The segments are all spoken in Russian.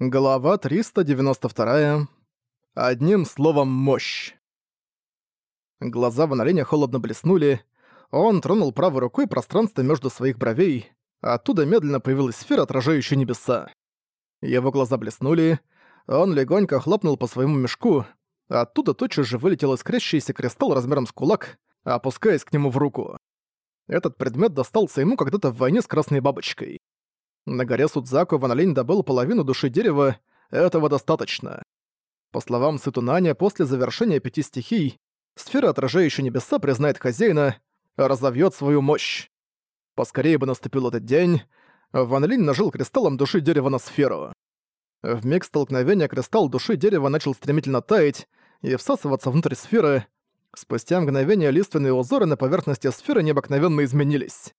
Глава 392. Одним словом, мощь. Глаза Ван Линя холодно блеснули. Он тронул правой рукой пространство между своих бровей. Оттуда медленно появилась сфера, отражающая небеса. Его глаза блеснули. Он легонько хлопнул по своему мешку. Оттуда тотчас же вылетел искрящийся кристалл размером с кулак, опускаясь к нему в руку. Этот предмет достался ему когда-то в войне с Красной Бабочкой. На горе Судзаку Ван Линь добыл половину души дерева, этого достаточно. По словам Сытунаня, после завершения пяти стихий, сфера, отражающая небеса, признает хозяина, разовьет свою мощь. Поскорее бы наступил этот день, Ван Линь нажил кристаллом души дерева на сферу. В миг столкновения кристалл души дерева начал стремительно таять и всасываться внутрь сферы. Спустя мгновение лиственные узоры на поверхности сферы необыкновенно изменились.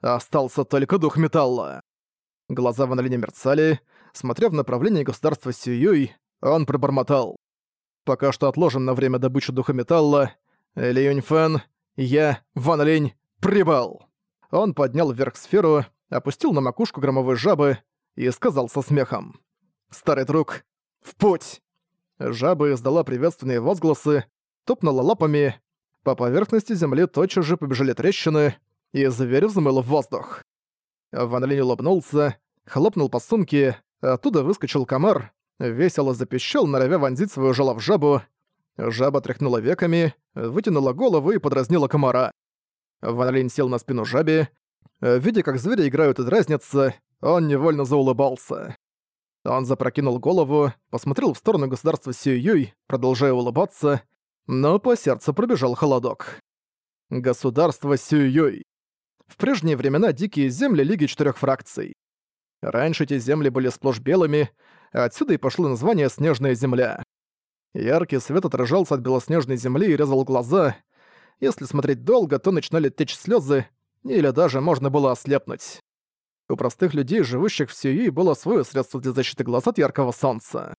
Остался только дух металла. Глаза Ван Линя мерцали. Смотря в направлении государства Сиюй, он пробормотал. «Пока что отложен на время добычи духа металла. Ли Юньфэн, я, Ван Линь, прибыл!» Он поднял вверх сферу, опустил на макушку громовой жабы и сказал со смехом. «Старый друг, в путь!» Жаба издала приветственные возгласы, топнула лапами. По поверхности земли тотчас же побежали трещины, и зверь взмыл в воздух. Ван Линь улыбнулся, хлопнул по сумке, оттуда выскочил комар, весело запищал, норовя вонзить свою жало в жабу. Жаба тряхнула веками, вытянула голову и подразнила комара. Ван Линь сел на спину жабе. Видя, как звери играют и дразнятся, он невольно заулыбался. Он запрокинул голову, посмотрел в сторону государства Сиюй, продолжая улыбаться, но по сердцу пробежал холодок. Государство Сиюй. В прежние времена дикие земли Лиги Четырех Фракций. Раньше эти земли были сплошь белыми, отсюда и пошло название «Снежная земля». Яркий свет отражался от белоснежной земли и резал глаза. Если смотреть долго, то начинали течь слезы, или даже можно было ослепнуть. У простых людей, живущих в Сиюи, было свое средство для защиты глаз от яркого солнца.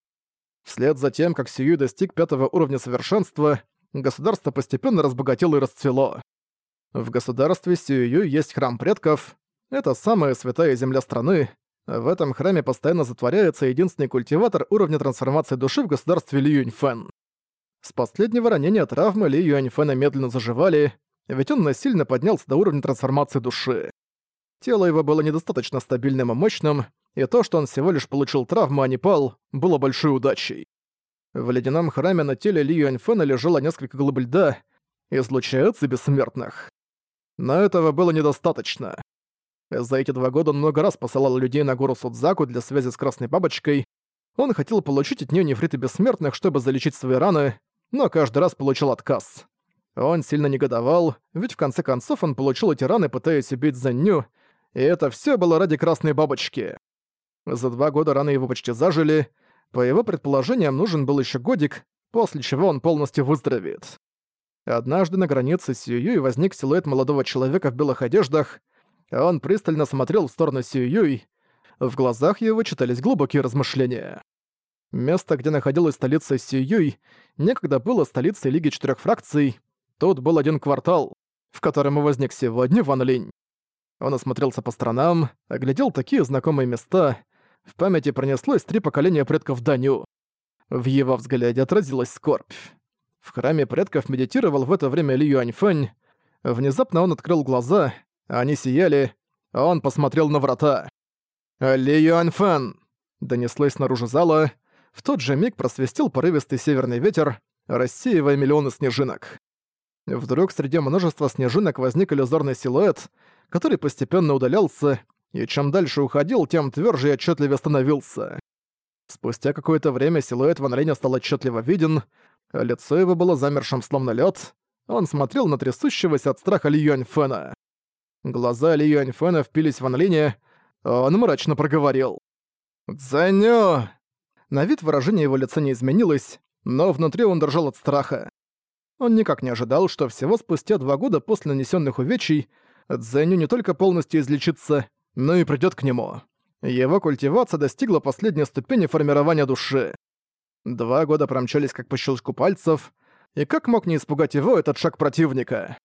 Вслед за тем, как Сиюи достиг пятого уровня совершенства, государство постепенно разбогатело и расцвело. В государстве Сюю есть храм предков. Это самая святая земля страны. В этом храме постоянно затворяется единственный культиватор уровня трансформации души в государстве Ли Юньфэн. С последнего ранения травмы Ли Юньфэна медленно заживали, ведь он насильно поднялся до уровня трансформации души. Тело его было недостаточно стабильным и мощным, и то, что он всего лишь получил травму, а не пал, было большой удачей. В ледяном храме на теле Ли Юаньфэна лежало несколько глыб льда, излучаются бессмертных. Но этого было недостаточно. За эти два года он много раз посылал людей на гору Судзаку для связи с Красной Бабочкой. Он хотел получить от нее нефриты бессмертных, чтобы залечить свои раны, но каждый раз получил отказ. Он сильно негодовал, ведь в конце концов он получил эти раны, пытаясь убить Заню, и это все было ради Красной Бабочки. За два года раны его почти зажили, по его предположениям нужен был еще годик, после чего он полностью выздоровеет. Однажды на границе Сиюй возник силуэт молодого человека в белых одеждах. Он пристально смотрел в сторону Сиюй. В глазах его читались глубокие размышления. Место, где находилась столица Сиюй, некогда было столицей Лиги Четырех Фракций. Тут был один квартал, в котором и возник сегодня Ван Линь. Он осмотрелся по сторонам, оглядел такие знакомые места. В памяти пронеслось три поколения предков Даню. В его взгляде отразилась скорбь. В храме предков медитировал в это время Ли Юаньфэнь. Внезапно он открыл глаза, они сияли, а он посмотрел на врата. «Ли Юаньфэн!» Донеслось снаружи зала. В тот же миг просвистел порывистый северный ветер, рассеивая миллионы снежинок. Вдруг среди множества снежинок возник иллюзорный силуэт, который постепенно удалялся, и чем дальше уходил, тем тверже и отчетливее становился. Спустя какое-то время силуэт Ван Линя стал отчетливо виден, Лицо его было замершим словно лед. Он смотрел на трясущегося от страха Ли Юаньфэна. Глаза Ли Юаньфэна впились в Ван Линя, он мрачно проговорил. «Цзэню!» На вид выражение его лица не изменилось, но внутри он дрожал от страха. Он никак не ожидал, что всего спустя два года после нанесенных увечий Цзэню не только полностью излечится, но и придёт к нему. Его культивация достигла последней ступени формирования души. Два года промчались как по щелчку пальцев, и как мог не испугать его этот шаг противника?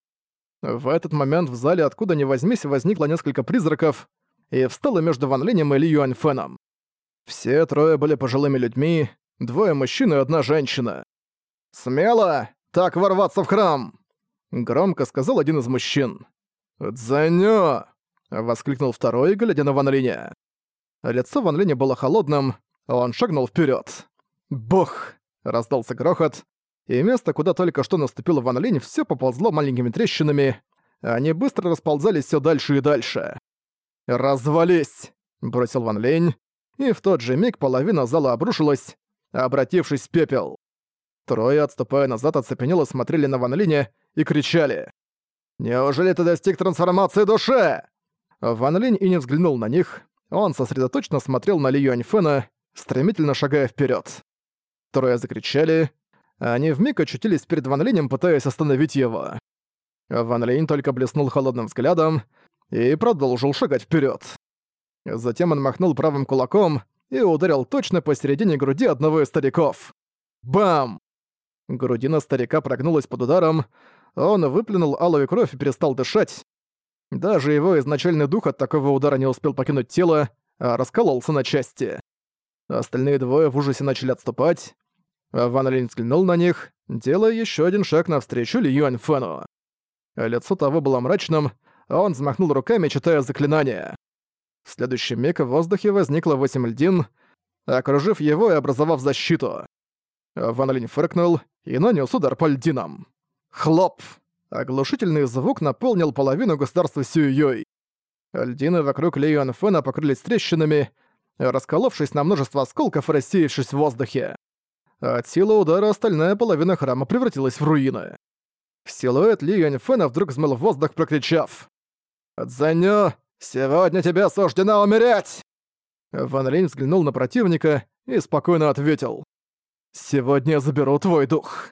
В этот момент в зале откуда ни возьмись возникло несколько призраков и встало между Ван Линем и Ли Юаньфеном. Все трое были пожилыми людьми, двое мужчин и одна женщина. «Смело! Так ворваться в храм!» Громко сказал один из мужчин. «Дзанё!» — воскликнул второй, глядя на Ван Линя. Лицо Ван Линя было холодным, он шагнул вперед. «Бух!» — раздался грохот, и место, куда только что наступил Ван Линь, всё поползло маленькими трещинами. Они быстро расползались всё дальше и дальше. «Развались!» — бросил Ван Линь, и в тот же миг половина зала обрушилась, обратившись в пепел. Трое, отступая назад, оцепенело смотрели на Ван Линя и кричали. «Неужели ты достиг трансформации души?» Ван Линь и не взглянул на них. Он сосредоточенно смотрел на Ли Юаньфэна, стремительно шагая вперед. Трое закричали. Они вмиг очутились перед Ван Линем, пытаясь остановить его. Ван Линь только блеснул холодным взглядом и продолжил шагать вперед. Затем он махнул правым кулаком и ударил точно посередине груди одного из стариков. Бам! Грудина старика прогнулась под ударом, он выплюнул алую кровь и перестал дышать. Даже его изначальный дух от такого удара не успел покинуть тело, а раскололся на части. Остальные двое в ужасе начали отступать. Ван Линь взглянул на них, делая еще один шаг навстречу Ли Юань Фэну. Лицо того было мрачным, а он взмахнул руками, читая заклинание. В следующий миг в воздухе возникло восемь льдин, окружив его и образовав защиту. Ван Линь фыркнул и нанес удар по льдинам. Хлоп! Оглушительный звук наполнил половину государства Сююй. Льдины вокруг Ли Юан Фэна покрылись трещинами, расколовшись на множество осколков и рассеявшись в воздухе. От силы удара остальная половина храма превратилась в руины. Силуэт Ли Юаньфэна вдруг взмыл в воздух, прокричав. «Дзэньё, сегодня тебе суждено умереть!» Ван Линь взглянул на противника и спокойно ответил. «Сегодня я заберу твой дух».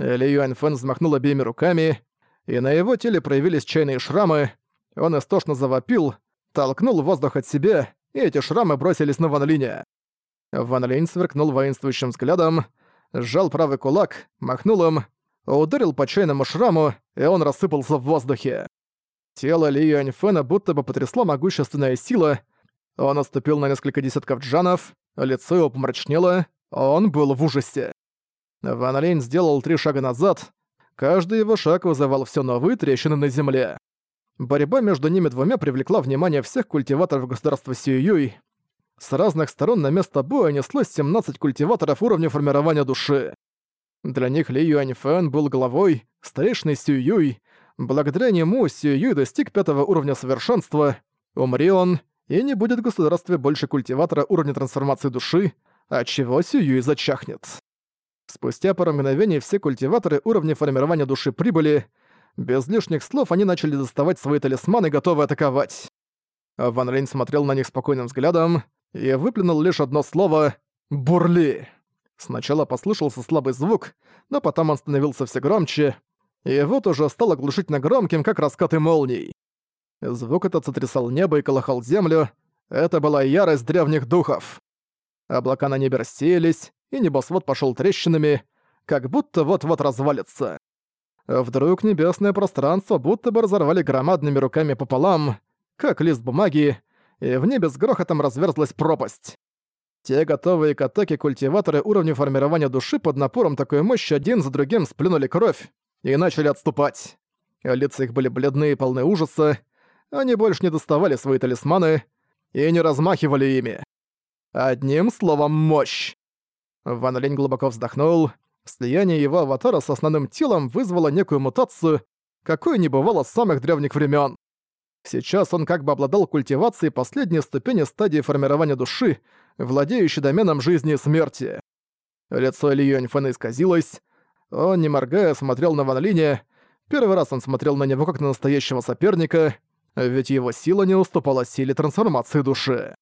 Ли Юаньфэн взмахнул обеими руками, и на его теле проявились чайные шрамы. Он истошно завопил, толкнул воздух от себя, и эти шрамы бросились на Ван Линя. Ван Линь сверкнул воинствующим взглядом, сжал правый кулак, махнул им, ударил по чайному шраму, и он рассыпался в воздухе. Тело Ли Юаньфэна будто бы потрясла могущественная сила, он оступил на несколько десятков джанов, лицо его помрачнело, он был в ужасе. Ван Линь сделал три шага назад, каждый его шаг вызывал все новые трещины на земле. Борьба между ними двумя привлекла внимание всех культиваторов государства Сиюй. С разных сторон на место боя неслось 17 культиваторов уровня формирования души. Для них Ли Юаньфэн был главой, старейшиной Сююй. Благодаря нему Сююй достиг пятого уровня совершенства. Умри он, и не будет в государстве больше культиватора уровня трансформации души, отчего Сююй зачахнет. Спустя пару мгновений все культиваторы уровня формирования души прибыли. Без лишних слов они начали доставать свои талисманы, готовы атаковать. Ван Линь смотрел на них спокойным взглядом и выплюнул лишь одно слово «Бурли». Сначала послышался слабый звук, но потом он становился все громче, и вот уже стал оглушительно громким, как раскаты молний. Звук этот сотрясал небо и колыхал землю. Это была ярость древних духов. Облака на небе рассеялись, и небосвод пошел трещинами, как будто вот-вот развалится. Вдруг небесное пространство будто бы разорвали громадными руками пополам, как лист бумаги, и в небе с грохотом разверзлась пропасть. Те готовые к атаке культиваторы уровня формирования души под напором такой мощи один за другим сплюнули кровь и начали отступать. Лица их были бледные и полны ужаса, они больше не доставали свои талисманы и не размахивали ими. Одним словом, мощь. Ван Линь глубоко вздохнул. Слияние его аватара с основным телом вызвало некую мутацию, какой не бывало с самых древних времен. Сейчас он как бы обладал культивацией последней ступени стадии формирования души, владеющей доменом жизни и смерти. Лицо Ли Юаньфэна исказилось. Он, не моргая, смотрел на Ван Линя. Первый раз он смотрел на него как на настоящего соперника, ведь его сила не уступала силе трансформации души.